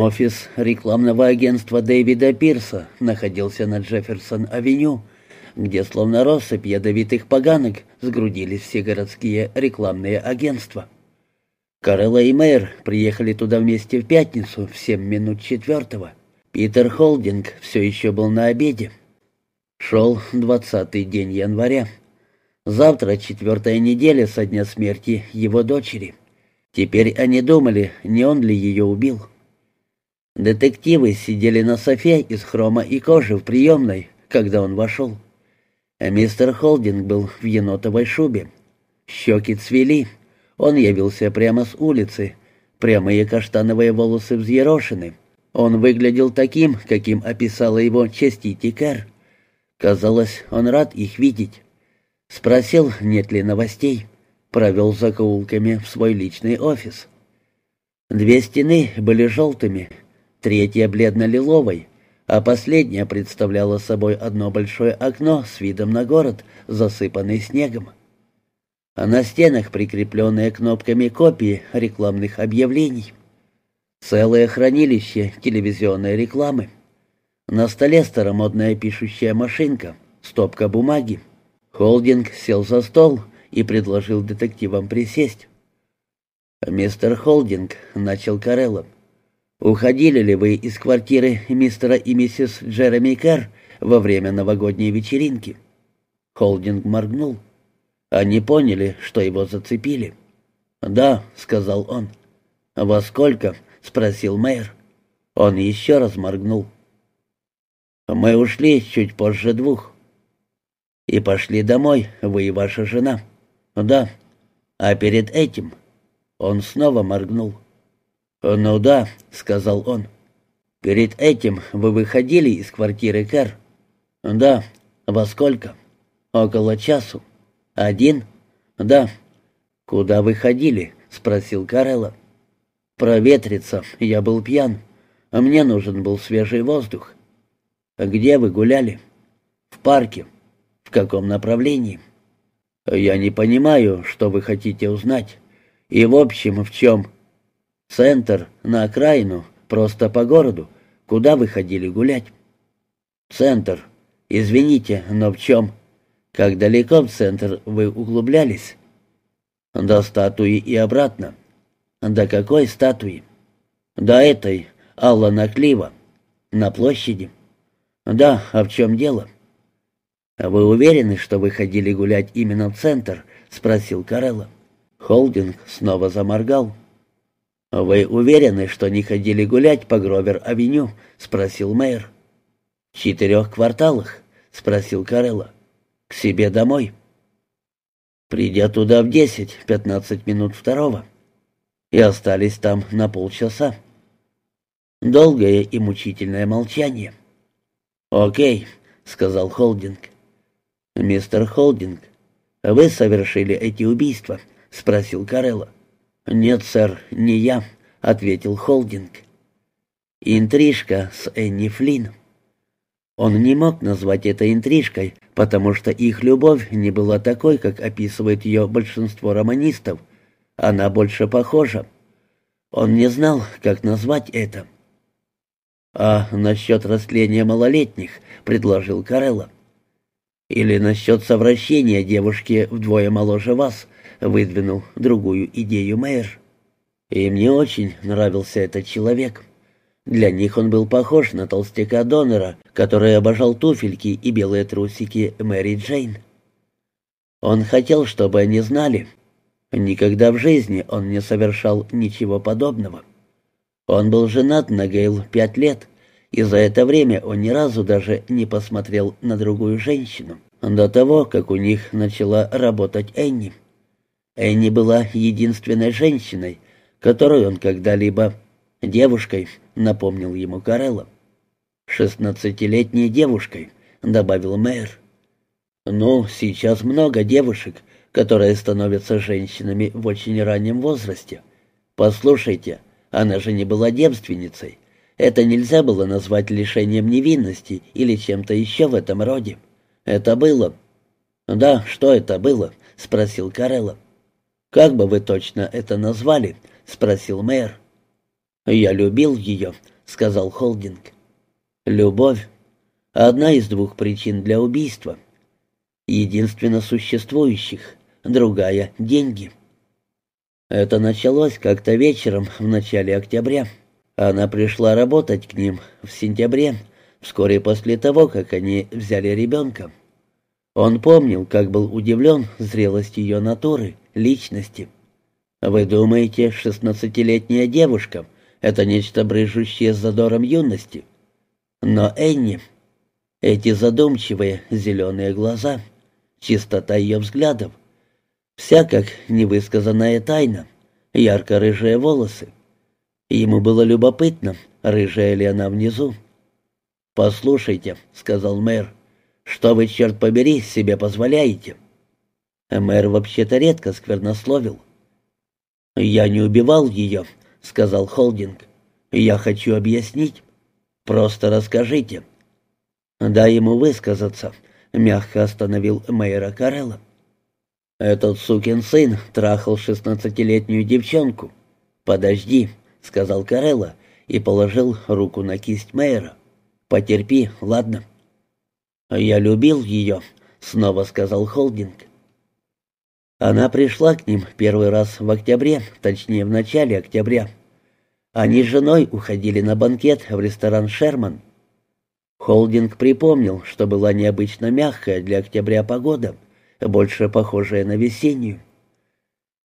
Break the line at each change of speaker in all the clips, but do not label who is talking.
Офис рекламного агентства Дэвида Пирса находился на Джефферсон-авеню, где словно россыпь ядовитых поганок сгрудились все городские рекламные агентства. Карелла и Мэйр приехали туда вместе в пятницу в семь минут четвертого. Питер Холдинг все еще был на обеде. Шел двадцатый день января. Завтра четвертая неделя со дня смерти его дочери. Теперь они думали, не он ли ее убил. Детективы сидели на софе из хрома и кожи в приемной, когда он вошел. Мистер Холдинг был в енотовой шубе. Щеки цвели. Он явился прямо с улицы. Прямые каштановые волосы взъерошены. Он выглядел таким, каким описала его Честити Кэр. Казалось, он рад их видеть. Спросил, нет ли новостей. Провел закоулками в свой личный офис. Две стены были желтыми, третья бледно-лиловой, а последняя представляла собой одно большое окно с видом на город, засыпанный снегом. А на стенах прикрепленные кнопками копии рекламных объявлений. Целое хранилище телевизионной рекламы. На столе старомодная пишущая машинка, стопка бумаги. Холдинг сел за стол и предложил детективам присесть. «Мистер Холдинг», — начал Карелло, — Уходили ли вы из квартиры мистера и миссис Джереми Кэр во время новогодней вечеринки? Холдинг моргнул. Они поняли, что его зацепили. «Да», — сказал он. «Во сколько?» — спросил мэр. Он еще раз моргнул. «Мы ушли чуть позже двух». «И пошли домой, вы и ваша жена». «Да». «А перед этим?» Он снова моргнул. «Ну да», — сказал он. «Перед этим вы выходили из квартиры Кэр?» «Да». «Во сколько?» «Около часу». «Один?» «Да». «Куда вы ходили?» — спросил Карелла. «Проветриться. Я был пьян. Мне нужен был свежий воздух». «Где вы гуляли?» «В парке». «В каком направлении?» «Я не понимаю, что вы хотите узнать. И в общем, в чем...» Центр, на окраину, просто по городу. Куда вы ходили гулять? Центр. Извините, но в чем? Как далеко в центр вы углублялись? До статуи и обратно. До какой статуи? До этой, Аллана Клива. На площади. Да, а в чем дело? Вы уверены, что вы ходили гулять именно в центр? Спросил Карелла. Холдинг снова заморгал. «Вы уверены, что не ходили гулять по Гровер-авеню?» — спросил мэр. «В четырех кварталах?» — спросил Карелла. «К себе домой?» «Придя туда в десять-пятнадцать минут второго. И остались там на полчаса». Долгое и мучительное молчание. «Окей», — сказал Холдинг. «Мистер Холдинг, вы совершили эти убийства?» — спросил Карелла. «Нет, сэр, не я», — ответил Холдинг. «Интрижка с Энни Флинн». Он не мог назвать это интрижкой, потому что их любовь не была такой, как описывает ее большинство романистов. Она больше похожа. Он не знал, как назвать это. «А насчет растления малолетних», — предложил Карелла. «Или насчет совращения девушки вдвое моложе вас», — выдвинул другую идею мэр. И мне очень нравился этот человек. Для них он был похож на толстяка Донора, который обожал туфельки и белые трусики Мэри Джейн. Он хотел, чтобы они знали. Никогда в жизни он не совершал ничего подобного. Он был женат на Гейл пять лет, и за это время он ни разу даже не посмотрел на другую женщину, до того, как у них начала работать Энни. Энни была единственной женщиной, которую он когда-либо... Девушкой, напомнил ему Карелло. «Шестнадцатилетней девушкой», — добавил мэр. «Ну, сейчас много девушек, которые становятся женщинами в очень раннем возрасте. Послушайте, она же не была девственницей. Это нельзя было назвать лишением невинности или чем-то еще в этом роде. Это было...» «Да, что это было?» — спросил Карелло. «Как бы вы точно это назвали?» — спросил мэр. «Я любил ее», — сказал Холдинг. «Любовь — одна из двух причин для убийства. Единственно существующих, другая — деньги». Это началось как-то вечером в начале октября. Она пришла работать к ним в сентябре, вскоре после того, как они взяли ребенка. Он помнил, как был удивлен зрелостью ее натуры, личности. Вы думаете, шестнадцатилетняя девушка — это нечто брыжущее с задором юности? Но Энни... Эти задумчивые зеленые глаза, чистота ее взглядов, вся как невысказанная тайна, ярко-рыжие волосы. Ему было любопытно, рыжая ли она внизу. «Послушайте», — сказал мэр, — «что вы, черт побери, себе позволяете?» Мэр вообще-то редко сквернословил. «Я не убивал ее», — сказал Холдинг. «Я хочу объяснить. Просто расскажите». «Дай ему высказаться», — мягко остановил мэра Карелла. «Этот сукин сын трахал шестнадцатилетнюю девчонку». «Подожди», — сказал Карелла и положил руку на кисть мэра. «Потерпи, ладно?» «Я любил ее», — снова сказал Холдинг. Она пришла к ним первый раз в октябре, точнее в начале октября. Они с женой уходили на банкет в ресторан «Шерман». Холдинг припомнил, что была необычно мягкая для октября погода, больше похожая на весеннюю.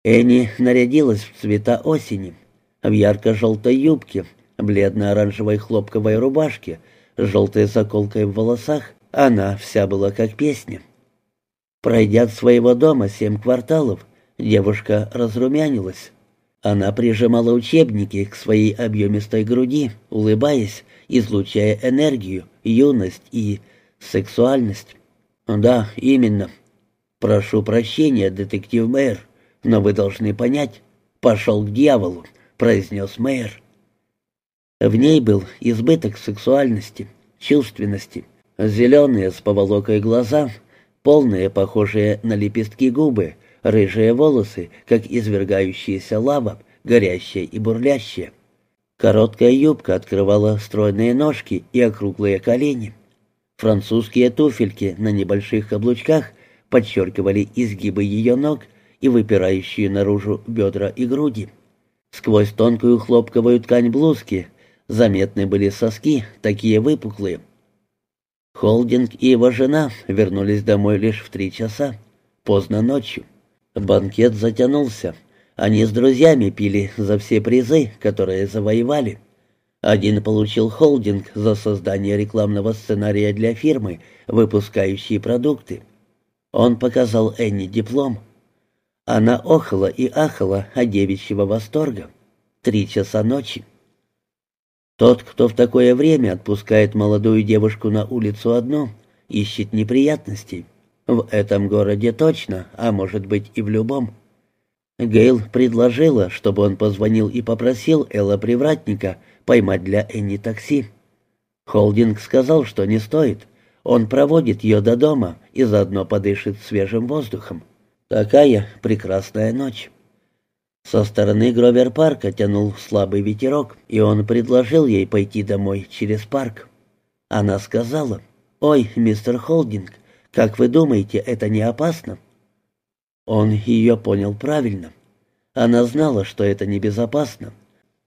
Энни нарядилась в цвета осени, в ярко-желтой юбке, бледно-оранжевой хлопковой рубашке, с желтой заколкой в волосах, она вся была как песня. Пройдя от своего дома семь кварталов, девушка разрумянилась. Она прижимала учебники к своей объемистой груди, улыбаясь, излучая энергию, юность и сексуальность. «Да, именно. Прошу прощения, детектив Мэйр, но вы должны понять. Пошел к дьяволу», — произнес Мэйр. В ней был избыток сексуальности, чувственности, зеленые с поволокой глаза — полные, похожие на лепестки губы, рыжие волосы, как извергающаяся лава, горящая и бурлящая. Короткая юбка открывала стройные ножки и округлые колени. Французские туфельки на небольших каблучках подчеркивали изгибы ее ног и выпирающие наружу бедра и груди. Сквозь тонкую хлопковую ткань блузки заметны были соски, такие выпуклые, Холдинг и его жена вернулись домой лишь в три часа, поздно ночью. Банкет затянулся. Они с друзьями пили за все призы, которые завоевали. Один получил холдинг за создание рекламного сценария для фирмы, выпускающей продукты. Он показал Энни диплом. Она охала и ахала от девичьего восторга. Три часа ночи. Тот, кто в такое время отпускает молодую девушку на улицу одну, ищет неприятностей. В этом городе точно, а может быть и в любом. Гейл предложила, чтобы он позвонил и попросил Элла Привратника поймать для Энни такси. Холдинг сказал, что не стоит. Он проводит ее до дома и заодно подышит свежим воздухом. Такая прекрасная ночь. Со стороны Гровер-парка тянул слабый ветерок, и он предложил ей пойти домой через парк. Она сказала, «Ой, мистер Холдинг, как вы думаете, это не опасно?» Он ее понял правильно. Она знала, что это небезопасно.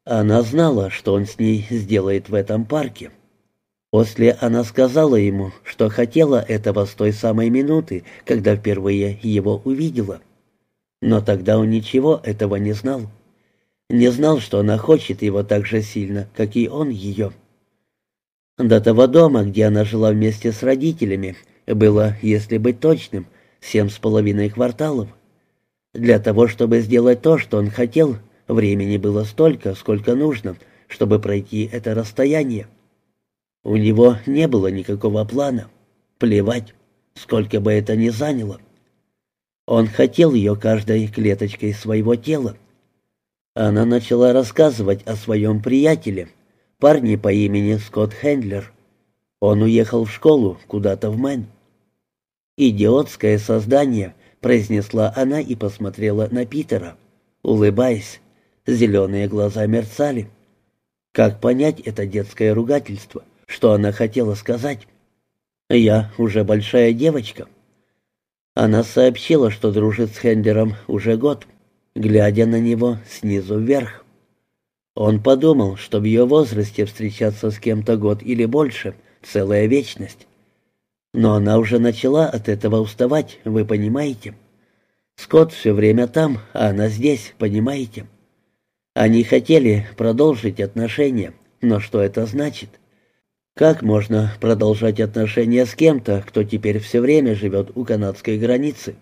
Она знала, что он с ней сделает в этом парке. После она сказала ему, что хотела этого с той самой минуты, когда впервые его увидела. Но тогда он ничего этого не знал. Не знал, что она хочет его так же сильно, как и он ее. До того дома, где она жила вместе с родителями, было, если быть точным, семь с половиной кварталов. Для того, чтобы сделать то, что он хотел, времени было столько, сколько нужно, чтобы пройти это расстояние. У него не было никакого плана. Плевать, сколько бы это ни заняло. Он хотел ее каждой клеточкой своего тела. Она начала рассказывать о своем приятеле, парне по имени Скотт Хендлер. Он уехал в школу, куда-то в Мэн. «Идиотское создание», — произнесла она и посмотрела на Питера, улыбаясь. Зеленые глаза мерцали. Как понять это детское ругательство? Что она хотела сказать? «Я уже большая девочка». Она сообщила, что дружит с Хендлером уже год, глядя на него снизу вверх. Он подумал, что в ее возрасте встречаться с кем-то год или больше — целая вечность. Но она уже начала от этого уставать, вы понимаете? Скотт все время там, а она здесь, понимаете? Они хотели продолжить отношения, но что это значит? Как можно продолжать отношения с кем-то, кто теперь все время живет у канадской границы?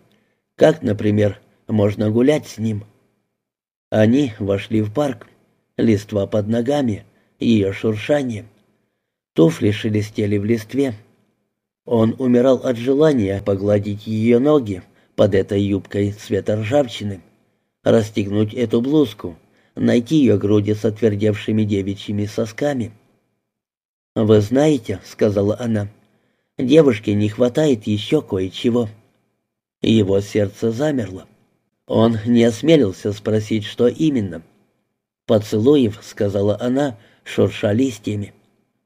Как, например, можно гулять с ним? Они вошли в парк. Листва под ногами, ее шуршание. Туфли шелестели в листве. Он умирал от желания погладить ее ноги под этой юбкой цвета ржавчины, расстегнуть эту блузку, найти ее груди с отвердевшими девичьими сосками. «Вы знаете», — сказала она, — «девушке не хватает еще кое-чего». Его сердце замерло. Он не осмелился спросить, что именно. «Поцелуев», — сказала она, шурша листьями.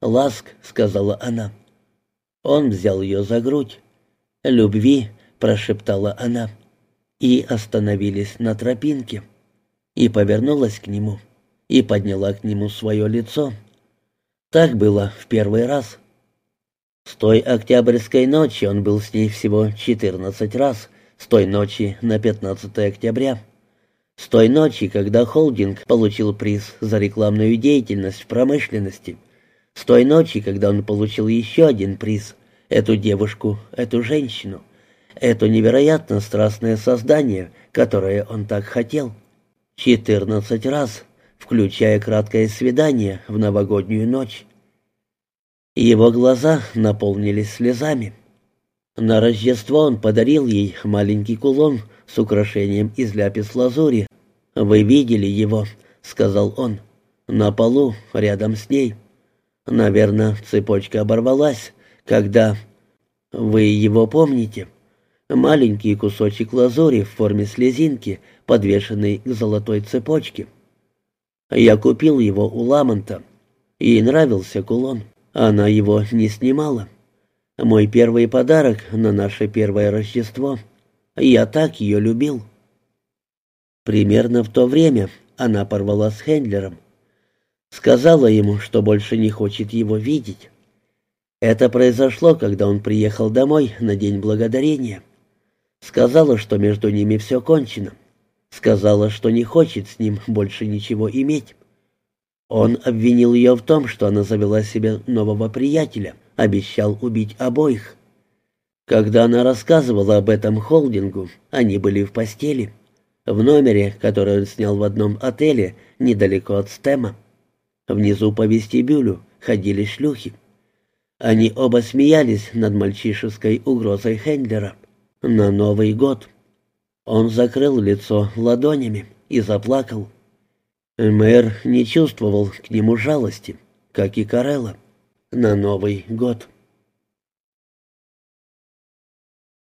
«Ласк», — сказала она. Он взял ее за грудь. «Любви», — прошептала она. И остановились на тропинке и повернулась к нему, и подняла к нему свое лицо. Так было в первый раз. С той октябрьской ночи он был с ней всего четырнадцать раз, с той ночи на 15 октября. С той ночи, когда холдинг получил приз за рекламную деятельность в промышленности. С той ночи, когда он получил еще один приз, эту девушку, эту женщину, это невероятно страстное создание, которое он так хотел. Четырнадцать раз, включая краткое свидание в новогоднюю ночь. Его глаза наполнились слезами. На Рождество он подарил ей маленький кулон с украшением из ляпис-лазури. «Вы видели его?» — сказал он. «На полу, рядом с ней. Наверное, цепочка оборвалась, когда... Вы его помните?» Маленький кусочек лазури в форме слезинки — подвешенный к золотой цепочке. Я купил его у Ламонта. Ей нравился кулон. Она его не снимала. Мой первый подарок на наше первое Рождество. Я так ее любил. Примерно в то время она порвала с Хендлером. Сказала ему, что больше не хочет его видеть. Это произошло, когда он приехал домой на День Благодарения. Сказала, что между ними все кончено. Сказала, что не хочет с ним больше ничего иметь. Он обвинил ее в том, что она завела себе нового приятеля, обещал убить обоих. Когда она рассказывала об этом холдингу, они были в постели, в номере, который он снял в одном отеле недалеко от Стема. Внизу по вестибюлю ходили шлюхи. Они оба смеялись над мальчишеской угрозой Хендлера на Новый год. Он закрыл лицо ладонями и заплакал. Мэр не чувствовал к нему жалости, как и Карелла, на Новый год.